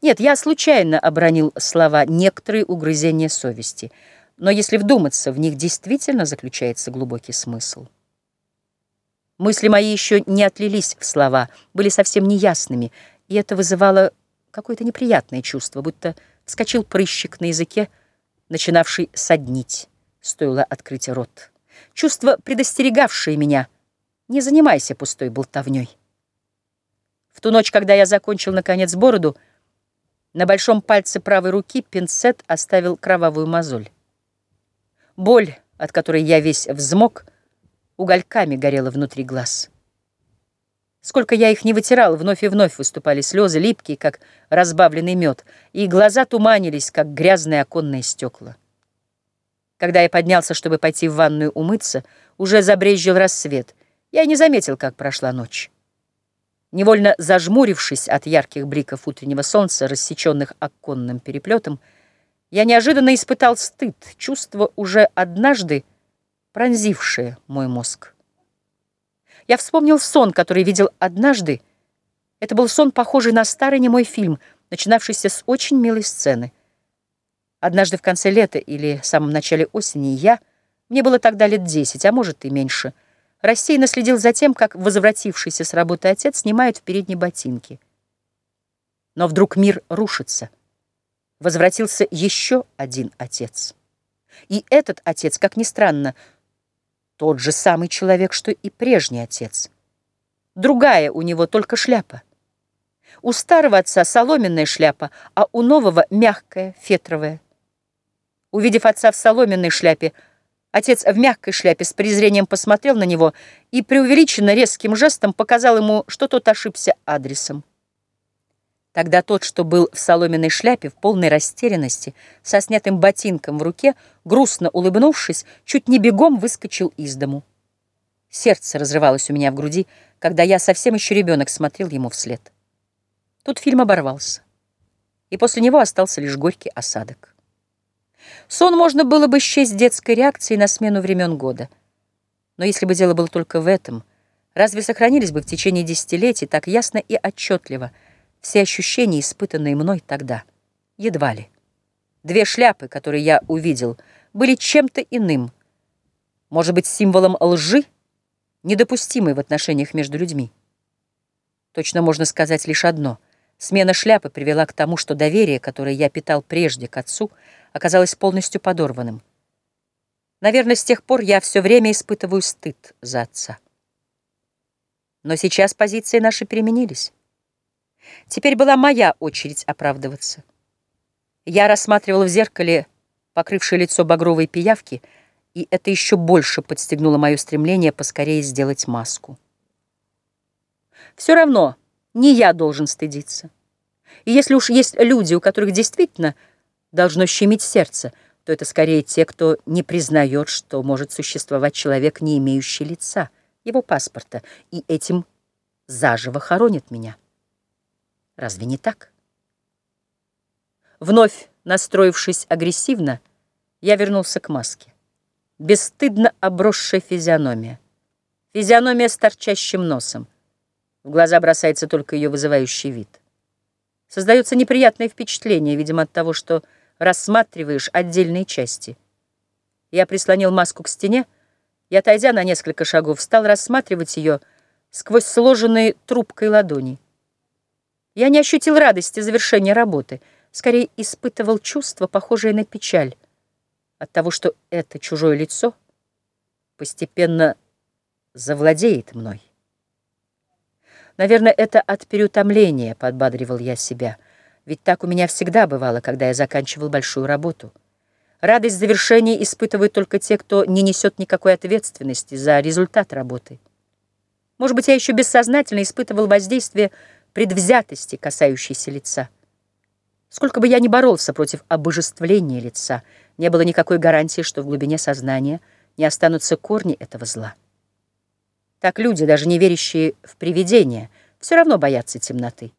Нет, я случайно обронил слова «некоторые угрызения совести», но если вдуматься, в них действительно заключается глубокий смысл. Мысли мои еще не отлились в слова, были совсем неясными, и это вызывало какое-то неприятное чувство, будто вскочил прыщик на языке, начинавший соднить, стоило открыть рот. Чувство, предостерегавшее меня, не занимайся пустой болтовней. В ту ночь, когда я закончил, наконец, бороду, на большом пальце правой руки пинцет оставил кровавую мозоль. Боль, от которой я весь взмок, угольками горела внутри глаз. Сколько я их не вытирал, вновь и вновь выступали слезы, липкие, как разбавленный мед, и глаза туманились, как грязные оконные стекла. Когда я поднялся, чтобы пойти в ванную умыться, уже забрезжил рассвет. Я не заметил, как прошла ночь. Невольно зажмурившись от ярких бликов утреннего солнца, рассеченных оконным переплетом, я неожиданно испытал стыд, чувство уже однажды пронзившее мой мозг. Я вспомнил сон, который видел однажды. Это был сон, похожий на старый немой фильм, начинавшийся с очень милой сцены. Однажды в конце лета или в самом начале осени я, мне было тогда лет десять, а может и меньше, — рассеянно следил за тем, как возвратившийся с работы отец снимает в передней ботинки. Но вдруг мир рушится. Возвратился еще один отец. И этот отец, как ни странно, тот же самый человек, что и прежний отец. Другая у него только шляпа. У старого отца соломенная шляпа, а у нового мягкая, фетровая. Увидев отца в соломенной шляпе, Отец в мягкой шляпе с презрением посмотрел на него и преувеличенно резким жестом показал ему, что тот ошибся адресом. Тогда тот, что был в соломенной шляпе, в полной растерянности, со снятым ботинком в руке, грустно улыбнувшись, чуть не бегом выскочил из дому. Сердце разрывалось у меня в груди, когда я совсем еще ребенок смотрел ему вслед. Тут фильм оборвался, и после него остался лишь горький осадок. Сон можно было бы счесть детской реакцией на смену времен года. Но если бы дело было только в этом, разве сохранились бы в течение десятилетий так ясно и отчетливо все ощущения, испытанные мной тогда? Едва ли. Две шляпы, которые я увидел, были чем-то иным. Может быть, символом лжи, недопустимой в отношениях между людьми. Точно можно сказать лишь одно — Смена шляпы привела к тому, что доверие, которое я питал прежде к отцу, оказалось полностью подорванным. Наверное, с тех пор я все время испытываю стыд за отца. Но сейчас позиции наши переменились. Теперь была моя очередь оправдываться. Я рассматривал в зеркале покрывшее лицо багровой пиявки, и это еще больше подстегнуло мое стремление поскорее сделать маску. Все равно не я должен стыдиться. И если уж есть люди, у которых действительно должно щемить сердце, то это скорее те, кто не признает, что может существовать человек, не имеющий лица, его паспорта, и этим заживо хоронит меня. Разве не так? Вновь настроившись агрессивно, я вернулся к маске. Бесстыдно обросшая физиономия. Физиономия с торчащим носом. В глаза бросается только ее вызывающий вид. Создается неприятное впечатление, видимо, от того, что рассматриваешь отдельные части. Я прислонил маску к стене и, отойдя на несколько шагов, стал рассматривать ее сквозь сложенные трубкой ладони. Я не ощутил радости завершения работы, скорее испытывал чувство, похожее на печаль, от того, что это чужое лицо постепенно завладеет мной. Наверное, это от переутомления, подбадривал я себя. Ведь так у меня всегда бывало, когда я заканчивал большую работу. Радость завершения испытывают только те, кто не несет никакой ответственности за результат работы. Может быть, я еще бессознательно испытывал воздействие предвзятости, касающейся лица. Сколько бы я ни боролся против обожествления лица, не было никакой гарантии, что в глубине сознания не останутся корни этого зла. Так люди, даже не верящие в привидения, все равно боятся темноты.